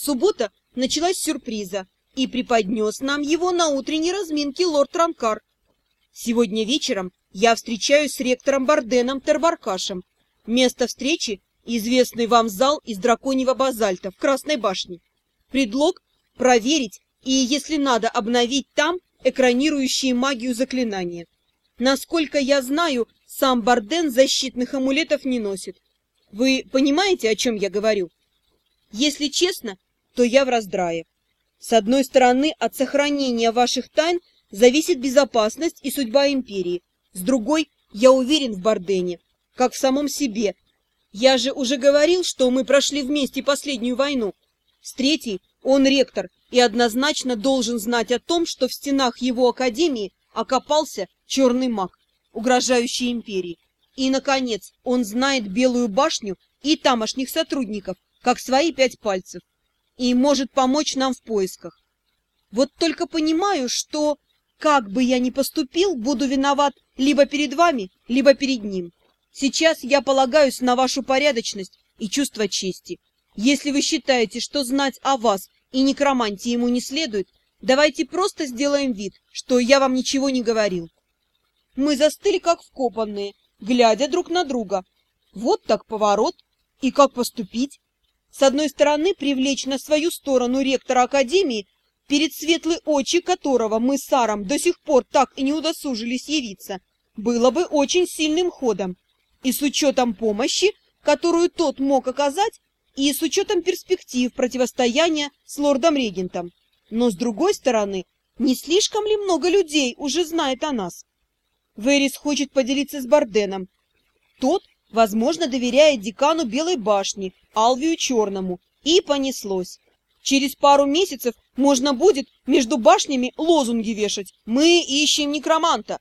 Суббота началась с сюрприза, и преподнес нам его на утренней разминке лорд Ранкар. Сегодня вечером я встречаюсь с ректором Барденом Тербаркашем. Место встречи — известный вам зал из драконьего базальта в Красной башне. Предлог — проверить и, если надо, обновить там экранирующие магию заклинания. Насколько я знаю, сам Барден защитных амулетов не носит. Вы понимаете, о чем я говорю? Если честно, то я в раздрае. С одной стороны, от сохранения ваших тайн зависит безопасность и судьба империи. С другой, я уверен в Бардене, как в самом себе. Я же уже говорил, что мы прошли вместе последнюю войну. С третьей, он ректор и однозначно должен знать о том, что в стенах его академии окопался черный маг, угрожающий империи. И, наконец, он знает Белую башню и тамошних сотрудников, как свои пять пальцев, и может помочь нам в поисках. Вот только понимаю, что, как бы я ни поступил, буду виноват либо перед вами, либо перед ним. Сейчас я полагаюсь на вашу порядочность и чувство чести. Если вы считаете, что знать о вас и некромантии ему не следует, давайте просто сделаем вид, что я вам ничего не говорил. Мы застыли как вкопанные, глядя друг на друга. Вот так поворот. И как поступить? С одной стороны, привлечь на свою сторону ректора Академии, перед светлые очи которого мы с Саром до сих пор так и не удосужились явиться, было бы очень сильным ходом. И с учетом помощи, которую тот мог оказать, и с учетом перспектив противостояния с лордом-регентом. Но с другой стороны, не слишком ли много людей уже знает о нас? Верис хочет поделиться с Барденом. Тот, возможно, доверяет декану Белой башни, Алвию Черному, и понеслось. Через пару месяцев можно будет между башнями лозунги вешать «Мы ищем некроманта».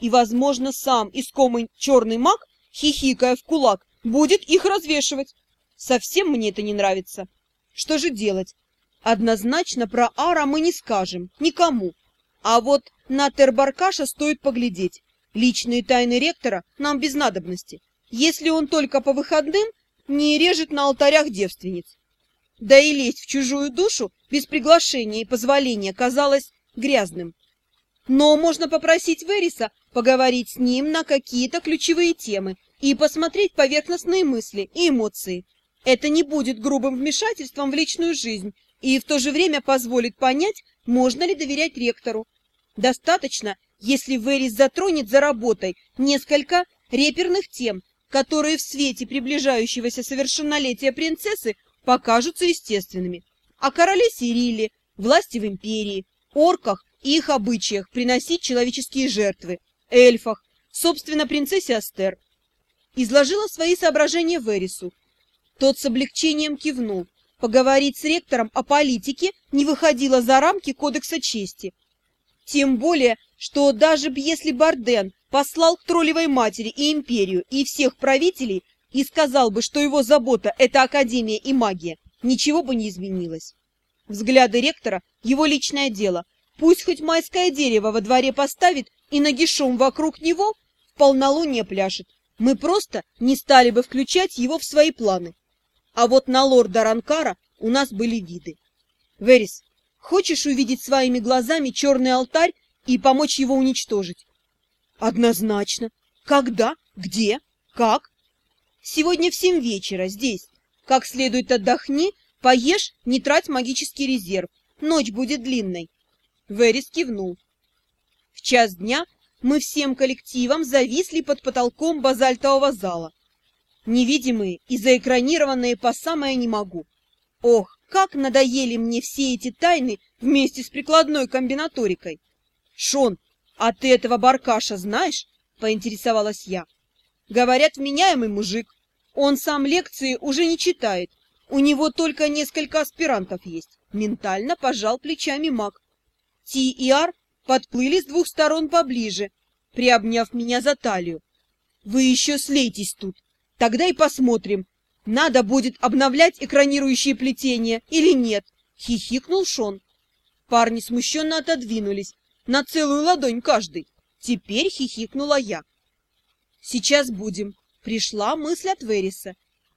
И, возможно, сам искомый черный маг, хихикая в кулак, будет их развешивать. Совсем мне это не нравится. Что же делать? Однозначно про Ара мы не скажем, никому. А вот на Тербаркаша стоит поглядеть. Личные тайны ректора нам без надобности. Если он только по выходным не режет на алтарях девственниц. Да и лезть в чужую душу без приглашения и позволения казалось грязным. Но можно попросить Вериса поговорить с ним на какие-то ключевые темы и посмотреть поверхностные мысли и эмоции. Это не будет грубым вмешательством в личную жизнь и в то же время позволит понять, можно ли доверять ректору. Достаточно, если Верис затронет за работой несколько реперных тем, которые в свете приближающегося совершеннолетия принцессы покажутся естественными. О короле Сириле, власти в империи, орках и их обычаях приносить человеческие жертвы, эльфах, собственно, принцессе Астер. Изложила свои соображения Верису, тот с облегчением кивнул. Поговорить с ректором о политике не выходило за рамки Кодекса чести. Тем более, что даже если Барден послал к троллевой матери и империю и всех правителей и сказал бы, что его забота — это Академия и магия, ничего бы не изменилось. Взгляды ректора — его личное дело. Пусть хоть майское дерево во дворе поставит и нагишом вокруг него в полнолуние пляшет. Мы просто не стали бы включать его в свои планы. А вот на лорда Ранкара у нас были виды. Верис, хочешь увидеть своими глазами черный алтарь и помочь его уничтожить? Однозначно. Когда? Где? Как? Сегодня в семь вечера, здесь. Как следует отдохни, поешь, не трать магический резерв. Ночь будет длинной. Верис кивнул. В час дня мы всем коллективом зависли под потолком базальтового зала невидимые и заэкранированные по самое не могу. Ох, как надоели мне все эти тайны вместе с прикладной комбинаторикой. Шон, а ты этого баркаша знаешь? Поинтересовалась я. Говорят, вменяемый мужик. Он сам лекции уже не читает. У него только несколько аспирантов есть. Ментально пожал плечами маг. Ти и Ар подплыли с двух сторон поближе, приобняв меня за талию. Вы еще слейтесь тут, Тогда и посмотрим, надо будет обновлять экранирующие плетения или нет, хихикнул Шон. Парни смущенно отодвинулись, на целую ладонь каждый. Теперь хихикнула я. Сейчас будем. Пришла мысль от Вериса.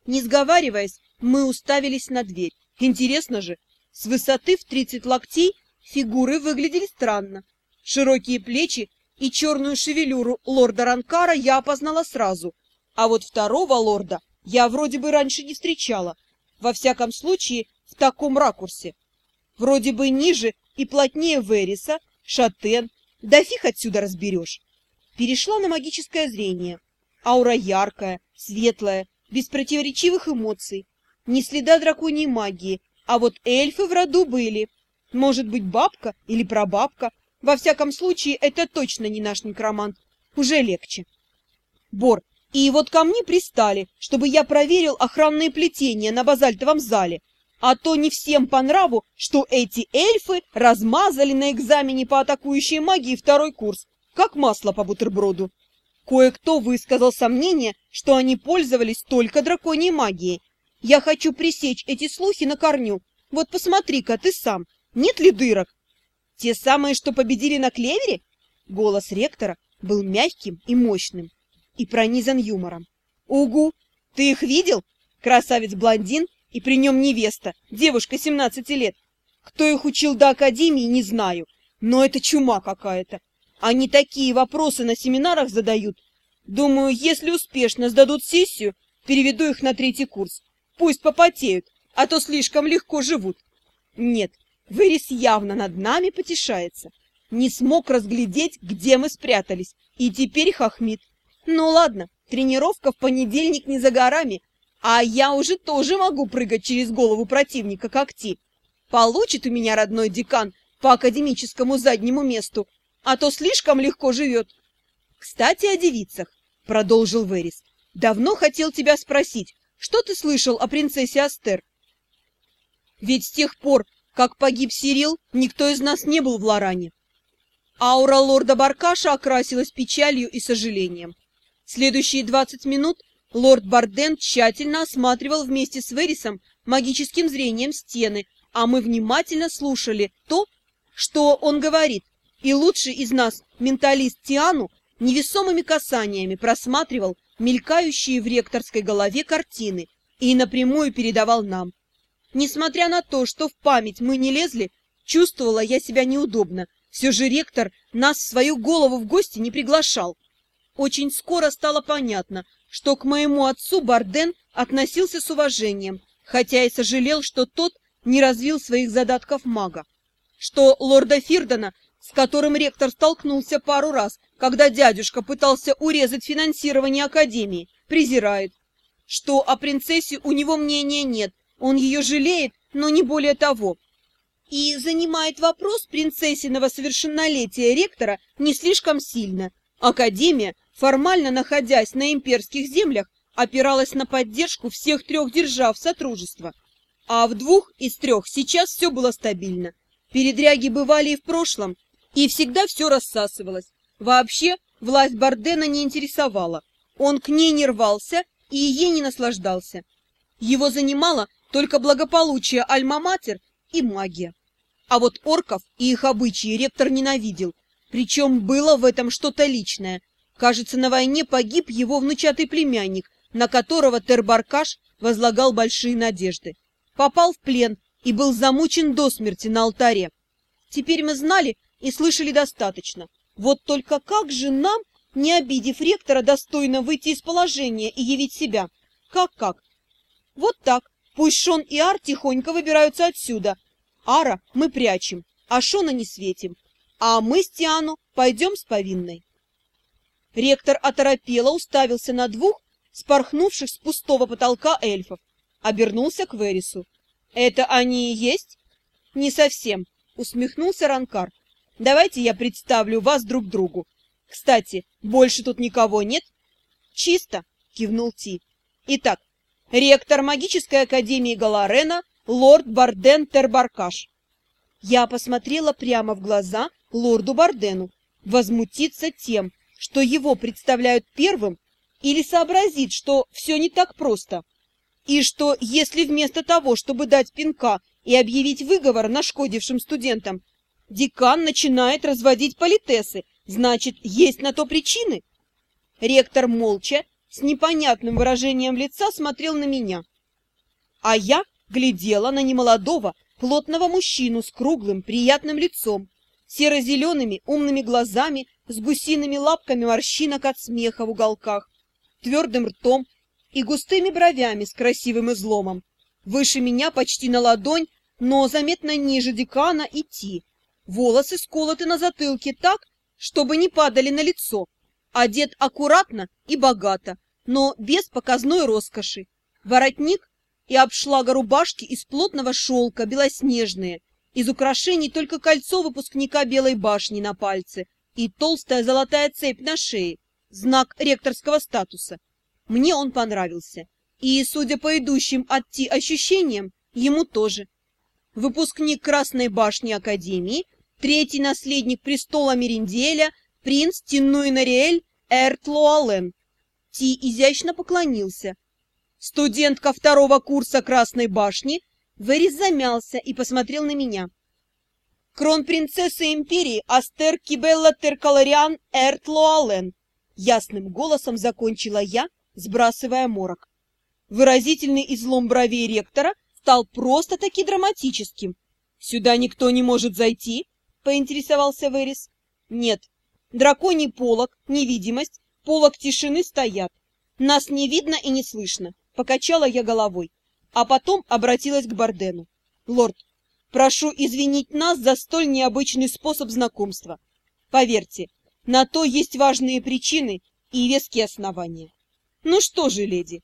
Не сговариваясь, мы уставились на дверь. Интересно же, с высоты в 30 локтей фигуры выглядели странно. Широкие плечи и черную шевелюру лорда Ранкара я опознала сразу, а вот второго лорда я вроде бы раньше не встречала, во всяком случае в таком ракурсе. Вроде бы ниже и плотнее Вериса, Шатен, да фиг отсюда разберешь. Перешла на магическое зрение. Аура яркая, светлая, без противоречивых эмоций. Ни следа драконьей магии, а вот эльфы в роду были. Может быть, бабка или прабабка. Во всяком случае, это точно не наш некромант. Уже легче. Бор, и вот ко мне пристали, чтобы я проверил охранные плетения на базальтовом зале. А то не всем по нраву, что эти эльфы размазали на экзамене по атакующей магии второй курс, как масло по бутерброду. Кое-кто высказал сомнение, что они пользовались только драконьей магией. Я хочу пресечь эти слухи на корню. Вот посмотри-ка ты сам, нет ли дырок? Те самые, что победили на клевере? Голос ректора был мягким и мощным и пронизан юмором. Угу, ты их видел? Красавец-блондин и при нем невеста, девушка 17 лет. Кто их учил до академии, не знаю, но это чума какая-то. Они такие вопросы на семинарах задают. Думаю, если успешно сдадут сессию, переведу их на третий курс. Пусть попотеют, а то слишком легко живут. Нет, Вырис явно над нами потешается. Не смог разглядеть, где мы спрятались, и теперь хохмит. Ну ладно, тренировка в понедельник не за горами, а я уже тоже могу прыгать через голову противника, как ти. Получит у меня родной декан по академическому заднему месту, а то слишком легко живет. Кстати, о девицах, — продолжил Верис. Давно хотел тебя спросить, что ты слышал о принцессе Астер? Ведь с тех пор, как погиб Сирил, никто из нас не был в Лоране. Аура лорда Баркаша окрасилась печалью и сожалением. Следующие двадцать минут Лорд Барден тщательно осматривал вместе с Верисом магическим зрением стены, а мы внимательно слушали то, что он говорит, и лучший из нас, менталист Тиану, невесомыми касаниями просматривал мелькающие в ректорской голове картины и напрямую передавал нам. Несмотря на то, что в память мы не лезли, чувствовала я себя неудобно. Все же ректор нас в свою голову в гости не приглашал. Очень скоро стало понятно, что к моему отцу Барден относился с уважением, хотя и сожалел, что тот не развил своих задатков мага. Что лорда Фирдона, с которым ректор столкнулся пару раз, когда дядюшка пытался урезать финансирование Академии, презирает. Что о принцессе у него мнения нет, он ее жалеет, но не более того. И занимает вопрос принцессиного совершеннолетия ректора не слишком сильно. Академия формально находясь на имперских землях, опиралась на поддержку всех трех держав Сотрудничества. А в двух из трех сейчас все было стабильно. Передряги бывали и в прошлом, и всегда все рассасывалось. Вообще, власть Бардена не интересовала. Он к ней не рвался и ей не наслаждался. Его занимало только благополучие Альма-Матер и магия. А вот орков и их обычаи ректор ненавидел. Причем было в этом что-то личное – Кажется, на войне погиб его внучатый племянник, на которого Тербаркаш возлагал большие надежды. Попал в плен и был замучен до смерти на алтаре. Теперь мы знали и слышали достаточно. Вот только как же нам, не обидев ректора, достойно выйти из положения и явить себя? Как-как? Вот так. Пусть Шон и Ар тихонько выбираются отсюда. Ара мы прячем, а Шона не светим. А мы с Тиану пойдем с повинной. Ректор оторопело уставился на двух спорхнувших с пустого потолка эльфов. Обернулся к Верису. «Это они и есть?» «Не совсем», — усмехнулся Ранкар. «Давайте я представлю вас друг другу. Кстати, больше тут никого нет?» «Чисто», — кивнул Ти. «Итак, ректор магической академии Галарена, лорд Барден Тербаркаш». Я посмотрела прямо в глаза лорду Бардену. Возмутиться тем, что его представляют первым, или сообразит, что все не так просто, и что если вместо того, чтобы дать пинка и объявить выговор нашкодившим студентам, декан начинает разводить политесы, значит, есть на то причины? Ректор молча, с непонятным выражением лица смотрел на меня. А я глядела на немолодого, плотного мужчину с круглым, приятным лицом, серо-зелеными умными глазами, с гусиными лапками морщинок от смеха в уголках, твердым ртом и густыми бровями с красивым изломом. Выше меня почти на ладонь, но заметно ниже декана и Ти. Волосы сколоты на затылке так, чтобы не падали на лицо. Одет аккуратно и богато, но без показной роскоши. Воротник и обшлага рубашки из плотного шелка, белоснежные. Из украшений только кольцо выпускника Белой башни на пальце и толстая золотая цепь на шее, знак ректорского статуса. Мне он понравился. И, судя по идущим от Ти ощущениям, ему тоже. Выпускник Красной башни Академии, третий наследник престола Меринделя, принц Тиннуй Нариэль Эртлуален. Ти изящно поклонился, Студентка второго курса Красной башни Верис замялся и посмотрел на меня. Кронпринцесса империи Астер Кибелла Теркалариан Эртлуален. Ясным голосом закончила я, сбрасывая морок. Выразительный излом бровей ректора стал просто-таки драматическим. «Сюда никто не может зайти?» — поинтересовался Верис. «Нет. Драконий полог, невидимость, полог тишины стоят. Нас не видно и не слышно. Покачала я головой, а потом обратилась к Бардену. «Лорд, прошу извинить нас за столь необычный способ знакомства. Поверьте, на то есть важные причины и веские основания. Ну что же, леди,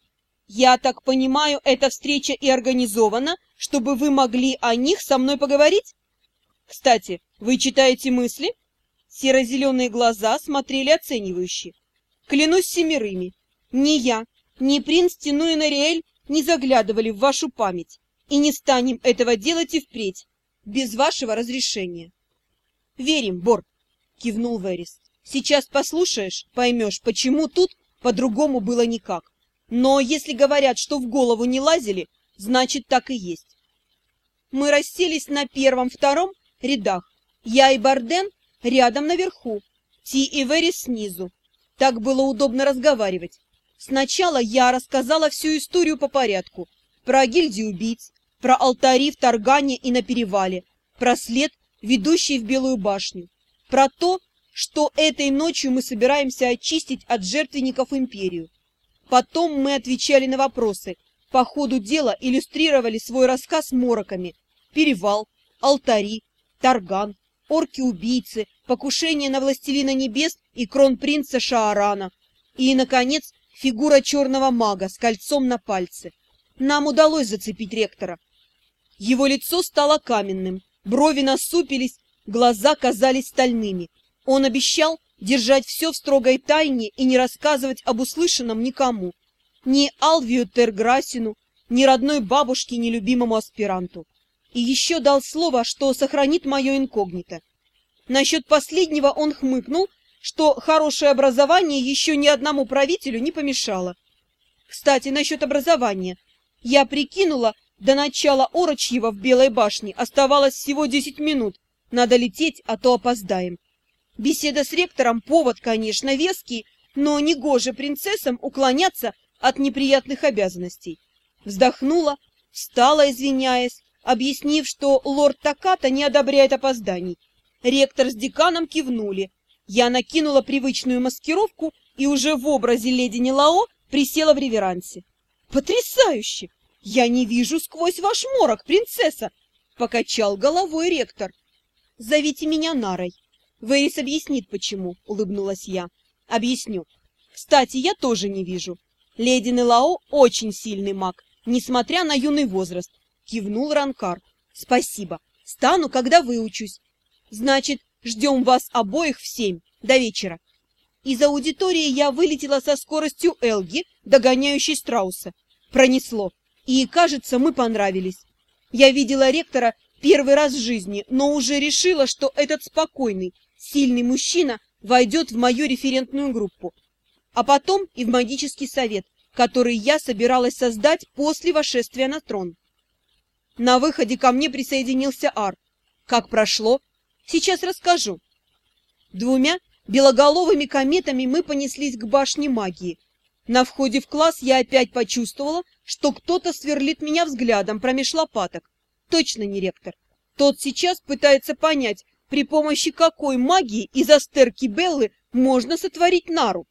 я так понимаю, эта встреча и организована, чтобы вы могли о них со мной поговорить? Кстати, вы читаете мысли?» Серо-зеленые глаза смотрели оценивающе. «Клянусь семерыми, ни я, ни принц Тину и Нориэль не заглядывали в вашу память, и не станем этого делать и впредь, без вашего разрешения. — Верим, Бор, — кивнул Верис. — Сейчас послушаешь, поймешь, почему тут по-другому было никак. Но если говорят, что в голову не лазили, значит, так и есть. Мы расселись на первом-втором рядах. Я и Барден рядом наверху, Ти и Верис снизу. Так было удобно разговаривать. Сначала я рассказала всю историю по порядку. Про гильдию убийц, про алтари в Таргане и на перевале, про след, ведущий в Белую башню, про то, что этой ночью мы собираемся очистить от жертвенников империю. Потом мы отвечали на вопросы, по ходу дела иллюстрировали свой рассказ мороками. Перевал, алтари, Тарган, орки-убийцы, покушение на властелина небес и кронпринца Шаарана. И, наконец, фигура черного мага с кольцом на пальце. Нам удалось зацепить ректора. Его лицо стало каменным, брови насупились, глаза казались стальными. Он обещал держать все в строгой тайне и не рассказывать об услышанном никому. Ни Алвию Терграсину, ни родной бабушке, ни любимому аспиранту. И еще дал слово, что сохранит мое инкогнито. Насчет последнего он хмыкнул что хорошее образование еще ни одному правителю не помешало. Кстати, насчет образования. Я прикинула, до начала Орочьего в Белой башне оставалось всего десять минут. Надо лететь, а то опоздаем. Беседа с ректором — повод, конечно, веский, но негоже принцессам уклоняться от неприятных обязанностей. Вздохнула, встала, извиняясь, объяснив, что лорд Таката не одобряет опозданий. Ректор с деканом кивнули, я накинула привычную маскировку и уже в образе леди Нелао присела в реверансе. «Потрясающе! Я не вижу сквозь ваш морок, принцесса!» — покачал головой ректор. «Зовите меня Нарой. Вейс объяснит, почему», — улыбнулась я. «Объясню. Кстати, я тоже не вижу. Леди Нелао очень сильный маг, несмотря на юный возраст», — кивнул Ранкар. «Спасибо. Стану, когда выучусь. Значит, Ждем вас обоих в семь, до вечера. Из аудитории я вылетела со скоростью Элги, догоняющей страуса. Пронесло. И, кажется, мы понравились. Я видела ректора первый раз в жизни, но уже решила, что этот спокойный, сильный мужчина войдет в мою референтную группу. А потом и в магический совет, который я собиралась создать после вошествия на трон. На выходе ко мне присоединился Ар. Как прошло? Сейчас расскажу. Двумя белоголовыми кометами мы понеслись к башне магии. На входе в класс я опять почувствовала, что кто-то сверлит меня взглядом промеж лопаток. Точно не ректор. Тот сейчас пытается понять, при помощи какой магии из астерки Беллы можно сотворить нару.